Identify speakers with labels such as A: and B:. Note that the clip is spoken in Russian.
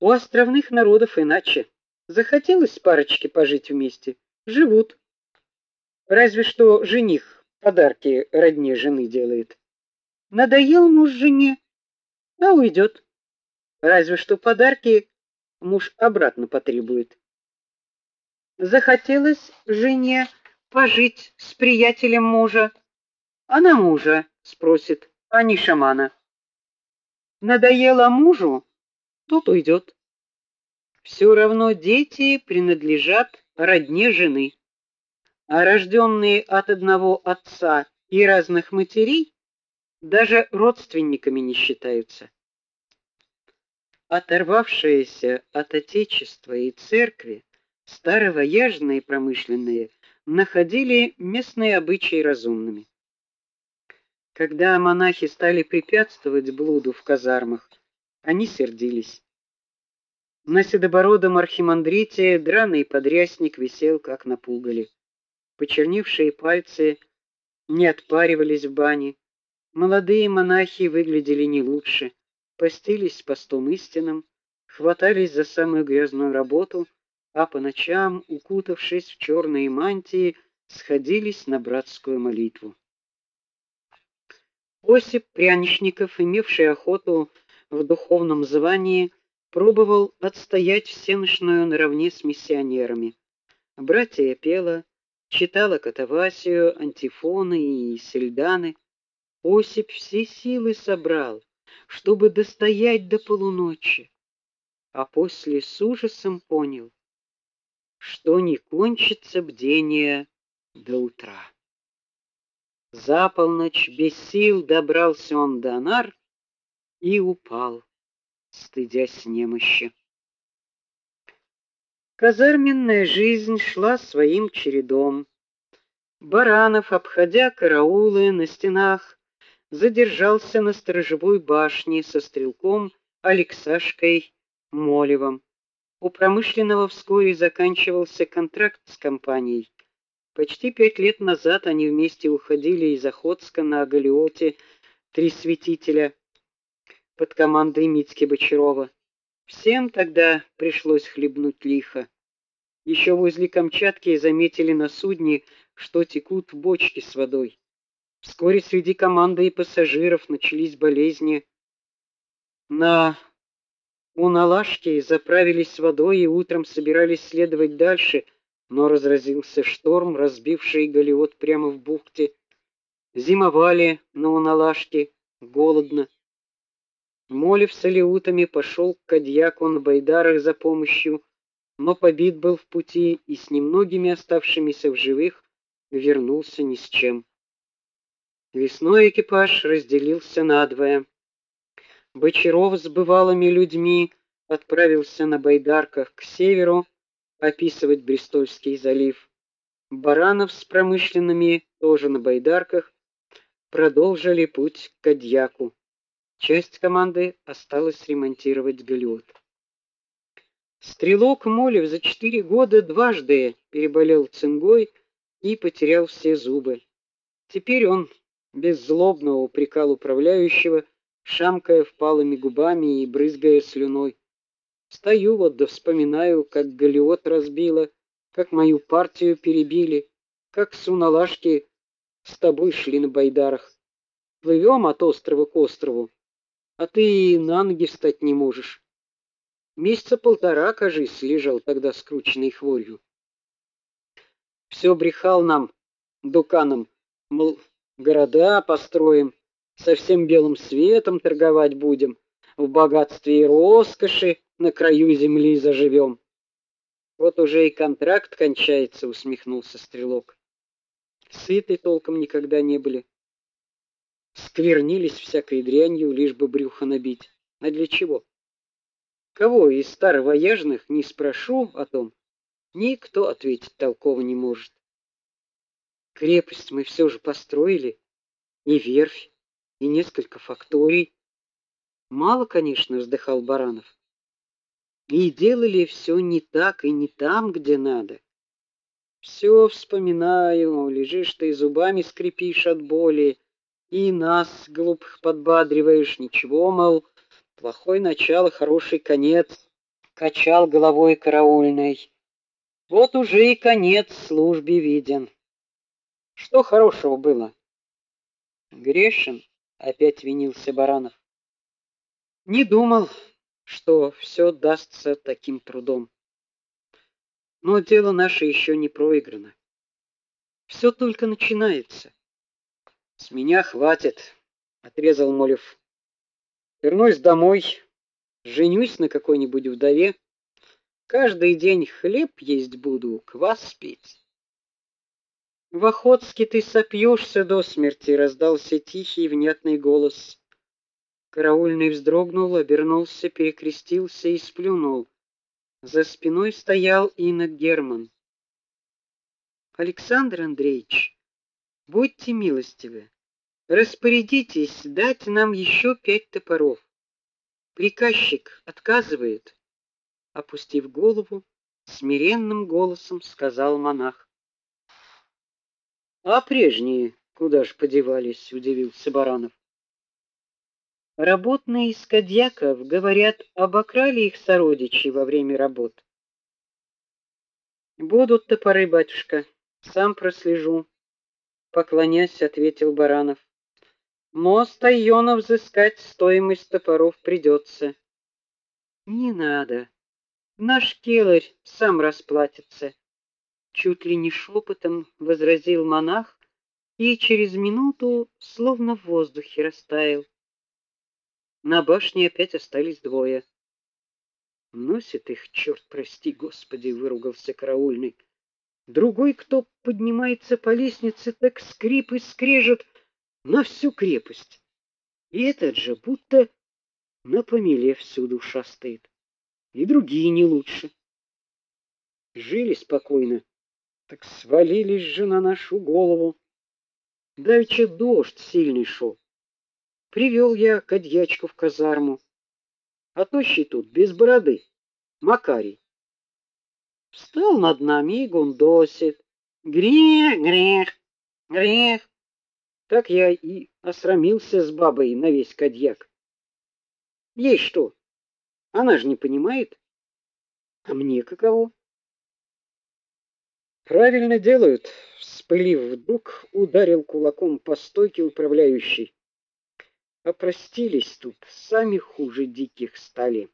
A: У островных народов иначе. Захотелось парочке пожить вместе, живут. Разве что жених подарки родне жены делает. Надоел муж жене, а уйдет. Разве что подарки муж обратно потребует. Захотелось жене пожить с приятелем мужа. Она мужа спросит, а не шамана. Надоело мужу, тот уйдет. Все равно дети принадлежат родне жены, а рожденные от одного отца и разных матерей даже родственниками не считаются. Оторвавшиеся от отечества и церкви, старовояжные промышленные находили местные обычаи разумными. Когда монахи стали препятствовать блуду в казармах, они сердились. На седобородом архимандрите драный подрясник висел как на пугале. Почерневшие пальцы не отпаривались в бане. Молодые монахи выглядели не лучше, постились постом истинным, хватались за самую грязную работу, а по ночам, укутавшись в черные мантии, сходились на братскую молитву. Осип Пряничников, имевший охоту в духовном звании, пробовал отстоять всенощную наравне с миссионерами. Братья пела, читала катавасию, антифоны и сельданы. Осип все силы собрал, чтобы достоять до полуночи, а после с ужасом понял, что не кончится бдение до утра. За полночь без сил добрался он до нар и упал, стыдясь немощи. Казарменная жизнь шла своим чередом. Баранов, обходя караулы на стенах, задержался на сторожевой башне со стрелком Алексашкой Молевым. У промышленного вскоре заканчивался контракт с компанией. Почти пять лет назад они вместе уходили из Охотска на галеоте «Три святителя» под командой Митьки Бочарова. Всем тогда пришлось хлебнуть лихо. Еще возле Камчатки заметили на судне, что текут бочки с водой. Вскоре среди команды и пассажиров начались болезни. На Уналашке заправились водой и утром собирались следовать дальше, но разразился шторм, разбивший галеот прямо в бухте. Зимовали на Уналашке, голодно. Молев с алеутами пошел к Кадьяку на байдарах за помощью, но побит был в пути и с немногими оставшимися в живых вернулся ни с чем. Весной экипаж разделился надвое. Бочаров с бывалыми людьми отправился на байдарках к северу, описывать Бристольский залив. Баранов с промышленными тоже на байдарках продолжили путь к Кадьяку. Часть команды осталась ремонтировать галеот. Стрелок Молев за четыре года дважды переболел цингой и потерял все зубы. Теперь он беззлобно упрекал управляющего, шамкая впалыми губами и брызгая слюной. Стою вот да вспоминаю, как галеот разбило, как мою партию перебили, как с Уналашки с тобой шли на байдарах. Плывем от острова к острову, а ты на ноги встать не можешь. Месяца полтора, кажись, лежал тогда скрученный хворью. Все брехал нам, дуканам, мол, города построим, со всем белым светом торговать будем, в богатстве и роскоши на краю земли заживем. Вот уже и контракт кончается, усмехнулся стрелок. Сыты толком никогда не были. Сквернились всякой дрянью, лишь бы брюхо набить. А для чего? Кого из старовояжных не спрошу о том, никто ответить толково не может. Крепость мы все же построили, и верфь, и несколько факторий. Мало, конечно, вздыхал Баранов. И делали все не так и не там, где надо. Все вспоминаю, лежишь ты зубами скрипишь от боли, и нас глупых подбадриваешь, ничего, мол, плохое начало, хороший конец. качал головой караульный. Вот уже и конец службе виден. Что хорошего было? Грешен, опять винился Баранов. Не думал, что все дастся таким трудом. Но дело наше еще не проиграно. Все только начинается. С меня хватит, отрезал Молев. Вернусь домой, женюсь на какой-нибудь вдове, каждый день хлеб есть буду, квас пить. В Охотске ты сопьешься до смерти, раздался тихий внятный голос. Караульный вздрогнул, обернулся, перекрестился и сплюнул. За спиной стоял инок Герман. Александр Андреевич, будьте милостивы, распорядитесь дать нам еще пять топоров. Приказчик отказывает, опустив голову, смиренным голосом сказал монах. А прежние куда ж подевались, удивился Баранов. Работные из Кадьяков, говорят, обокрали их сородичи во время работ. Будут топоры, батюшка, сам прослежу, поклонясь, ответил Баранов. Мост Айона взыскать стоимость топоров придется. Не надо. Наш келарь сам расплатится, чуть ли не шепотом возразил монах и через минуту словно в воздухе растаял. На башне опять остались двое. Носит их черт, прости, Господи, выругался караульный. Другой, кто поднимается по лестнице, так скрип и скрежет на всю крепость. И этот же будто на помеле всюду шастает. И другие не лучше. Жили спокойно, так свалились же на нашу голову. Давеча дождь сильный шел. Привел я Кадьячку в казарму. А тощий тут без бороды, Макарий. Встал над нами и гундосит. Грех, грех, грех. Так я и осрамился с бабой на весь Кадьяк. Ей что? Она же не понимает. А мне каково? Правильно делают, вспылив вдруг, ударил кулаком по стойке управляющий опростились тут, сами хуже диких стали.